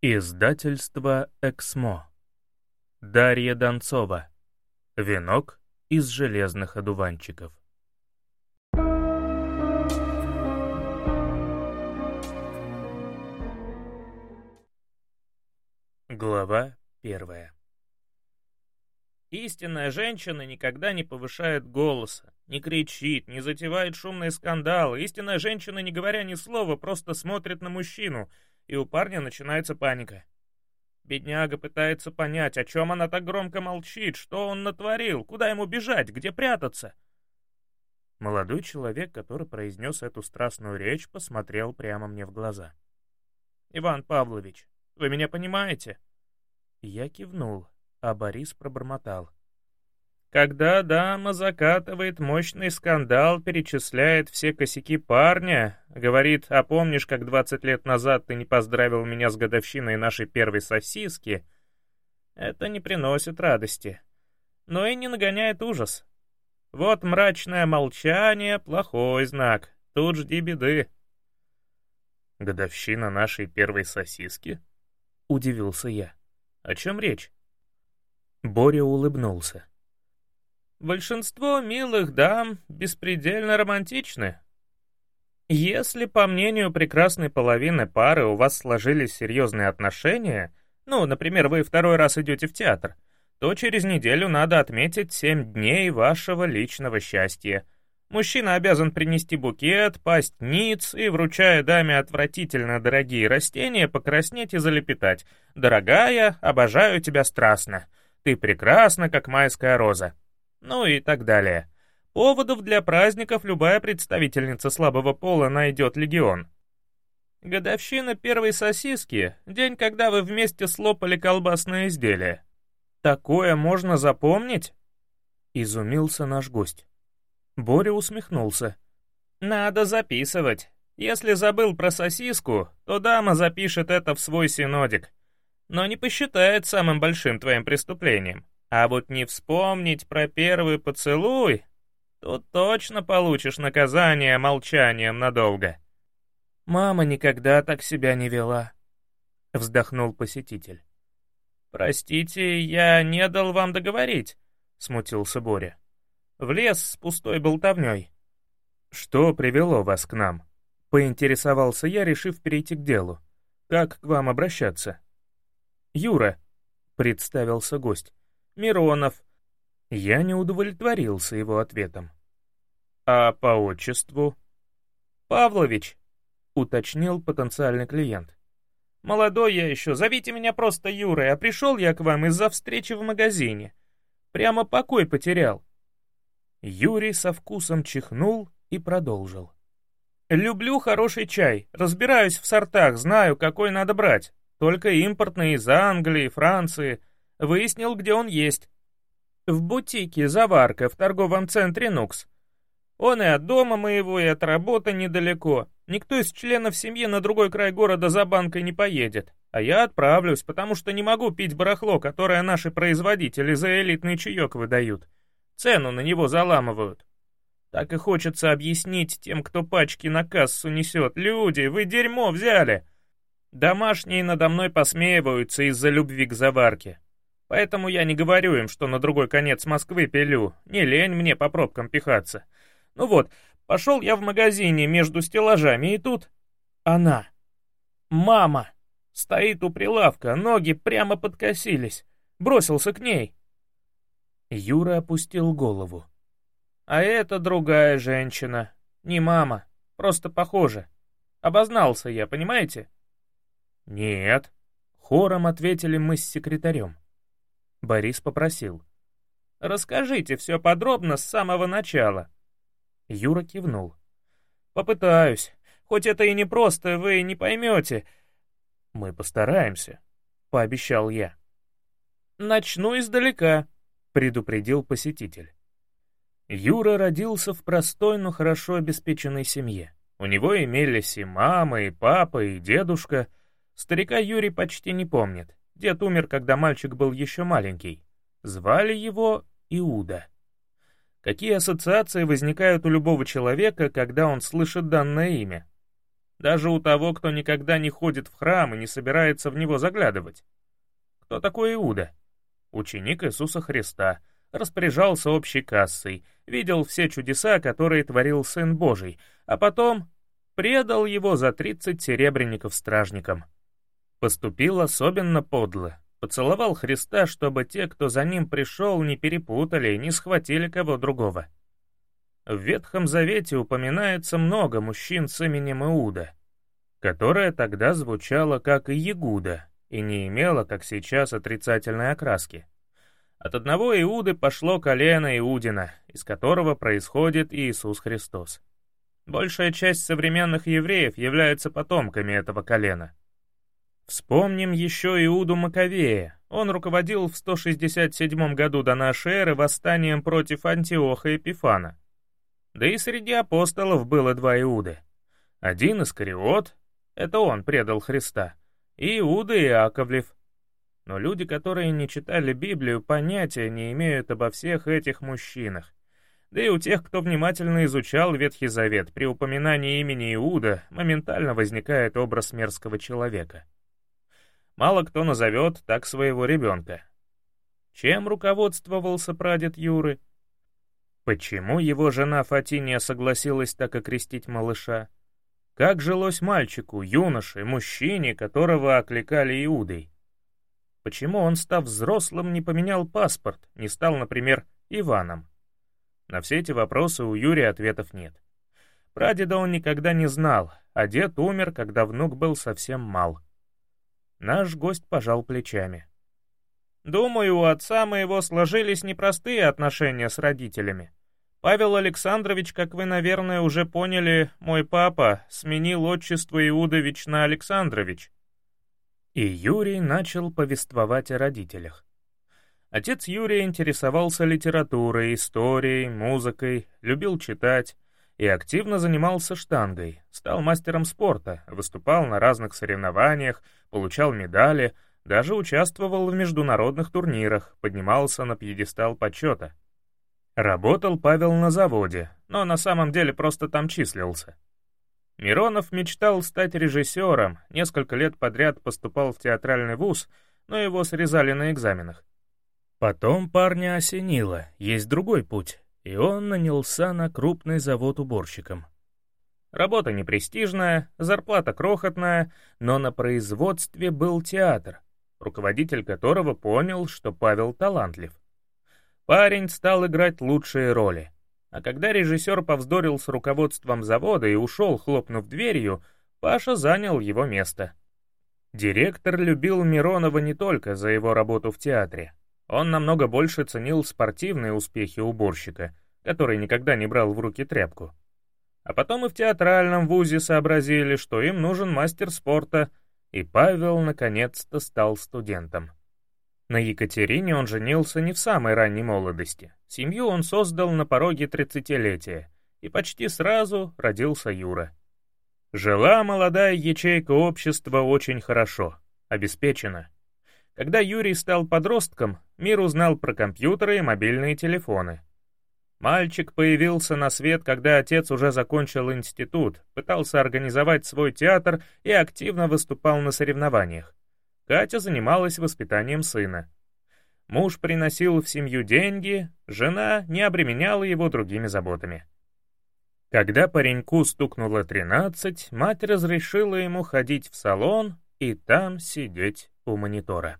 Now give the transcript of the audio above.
Издательство «Эксмо». Дарья Донцова. Венок из железных одуванчиков. Глава первая. Истинная женщина никогда не повышает голоса, не кричит, не затевает шумные скандалы. Истинная женщина, не говоря ни слова, просто смотрит на мужчину — и у парня начинается паника. Бедняга пытается понять, о чем она так громко молчит, что он натворил, куда ему бежать, где прятаться. Молодой человек, который произнес эту страстную речь, посмотрел прямо мне в глаза. «Иван Павлович, вы меня понимаете?» Я кивнул, а Борис пробормотал. Когда дама закатывает мощный скандал, перечисляет все косяки парня, говорит, а помнишь, как 20 лет назад ты не поздравил меня с годовщиной нашей первой сосиски, это не приносит радости, но и не нагоняет ужас. Вот мрачное молчание — плохой знак, тут жди беды. «Годовщина нашей первой сосиски?» — удивился я. «О чем речь?» Боря улыбнулся. Большинство милых дам беспредельно романтичны. Если, по мнению прекрасной половины пары, у вас сложились серьезные отношения, ну, например, вы второй раз идете в театр, то через неделю надо отметить семь дней вашего личного счастья. Мужчина обязан принести букет, пасть ниц и, вручая даме отвратительно дорогие растения, покраснеть и залепетать. «Дорогая, обожаю тебя страстно. Ты прекрасна, как майская роза» ну и так далее. Поводов для праздников любая представительница слабого пола найдет легион. Годовщина первой сосиски — день, когда вы вместе слопали колбасное изделие. Такое можно запомнить? Изумился наш гость. Боря усмехнулся. Надо записывать. Если забыл про сосиску, то дама запишет это в свой синодик. Но не посчитает самым большим твоим преступлением. А вот не вспомнить про первый поцелуй, тут точно получишь наказание молчанием надолго. Мама никогда так себя не вела, вздохнул посетитель. Простите, я не дал вам договорить, смутился Боря. Влез с пустой болтовней. Что привело вас к нам? Поинтересовался я, решив перейти к делу. Как к вам обращаться? Юра, представился гость. Миронов. Я не удовлетворился его ответом. А по отчеству? Павлович, уточнил потенциальный клиент. Молодой я еще, зовите меня просто Юрой, а пришел я к вам из-за встречи в магазине. Прямо покой потерял. Юрий со вкусом чихнул и продолжил. «Люблю хороший чай, разбираюсь в сортах, знаю, какой надо брать. Только импортный из Англии, Франции. Выяснил, где он есть. В бутике «Заварка» в торговом центре «Нукс». Он и от дома моего, и от работы недалеко. Никто из членов семьи на другой край города за банкой не поедет. А я отправлюсь, потому что не могу пить барахло, которое наши производители за элитный чаек выдают. Цену на него заламывают. Так и хочется объяснить тем, кто пачки на кассу несет. Люди, вы дерьмо взяли. Домашние надо мной посмеиваются из-за любви к заварке. Поэтому я не говорю им, что на другой конец Москвы пилю. Не лень мне по пробкам пихаться. Ну вот, пошел я в магазине между стеллажами, и тут... Она. Мама. Стоит у прилавка, ноги прямо подкосились. Бросился к ней. Юра опустил голову. А это другая женщина. Не мама, просто похожа. Обознался я, понимаете? Нет. Хором ответили мы с секретарем. Борис попросил. «Расскажите все подробно с самого начала». Юра кивнул. «Попытаюсь. Хоть это и непросто, вы не поймете». «Мы постараемся», — пообещал я. «Начну издалека», — предупредил посетитель. Юра родился в простой, но хорошо обеспеченной семье. У него имелись и мама, и папа, и дедушка. Старика Юрий почти не помнит. Дед умер, когда мальчик был еще маленький. Звали его Иуда. Какие ассоциации возникают у любого человека, когда он слышит данное имя? Даже у того, кто никогда не ходит в храм и не собирается в него заглядывать. Кто такой Иуда? Ученик Иисуса Христа, распоряжался общей кассой, видел все чудеса, которые творил Сын Божий, а потом предал его за 30 серебряников стражникам. Поступил особенно подло, поцеловал Христа, чтобы те, кто за ним пришел, не перепутали и не схватили кого другого. В Ветхом Завете упоминается много мужчин с именем Иуда, которое тогда звучало как Иегуда и не имело, как сейчас, отрицательной окраски. От одного Иуды пошло колено Иудина, из которого происходит Иисус Христос. Большая часть современных евреев является потомками этого колена. Вспомним еще Иуду Маковея. Он руководил в 167 году до нашей эры восстанием против Антиоха Эпифана. Да и среди апостолов было два Иуды. Один Искариот, это он предал Христа, и Иуда Иаковлев. Но люди, которые не читали Библию, понятия не имеют обо всех этих мужчинах. Да и у тех, кто внимательно изучал Ветхий Завет, при упоминании имени Иуда моментально возникает образ мерзкого человека — Мало кто назовет так своего ребенка. Чем руководствовался прадед Юры? Почему его жена Фатиния согласилась так окрестить малыша? Как жилось мальчику, юноше, мужчине, которого окликали Иудой? Почему он, став взрослым, не поменял паспорт, не стал, например, Иваном? На все эти вопросы у Юрия ответов нет. Прадеда он никогда не знал, а дед умер, когда внук был совсем мал. Наш гость пожал плечами. «Думаю, у отца моего сложились непростые отношения с родителями. Павел Александрович, как вы, наверное, уже поняли, мой папа сменил отчество Иудович на Александрович». И Юрий начал повествовать о родителях. Отец Юрия интересовался литературой, историей, музыкой, любил читать, и активно занимался штангой, стал мастером спорта, выступал на разных соревнованиях, получал медали, даже участвовал в международных турнирах, поднимался на пьедестал почета. Работал Павел на заводе, но на самом деле просто там числился. Миронов мечтал стать режиссером, несколько лет подряд поступал в театральный вуз, но его срезали на экзаменах. Потом парня осенило, есть другой путь и он нанялся на крупный завод уборщиком. Работа непрестижная, зарплата крохотная, но на производстве был театр, руководитель которого понял, что Павел талантлив. Парень стал играть лучшие роли. А когда режиссер повздорил с руководством завода и ушел, хлопнув дверью, Паша занял его место. Директор любил Миронова не только за его работу в театре, он намного больше ценил спортивные успехи уборщика, который никогда не брал в руки тряпку. А потом и в театральном вузе сообразили, что им нужен мастер спорта, и Павел наконец-то стал студентом. На Екатерине он женился не в самой ранней молодости. Семью он создал на пороге тридцатилетия, и почти сразу родился Юра. Жила молодая ячейка общества очень хорошо, обеспечена. Когда Юрий стал подростком, мир узнал про компьютеры и мобильные телефоны. Мальчик появился на свет, когда отец уже закончил институт, пытался организовать свой театр и активно выступал на соревнованиях. Катя занималась воспитанием сына. Муж приносил в семью деньги, жена не обременяла его другими заботами. Когда пареньку стукнуло 13, мать разрешила ему ходить в салон и там сидеть у монитора.